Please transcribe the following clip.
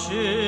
She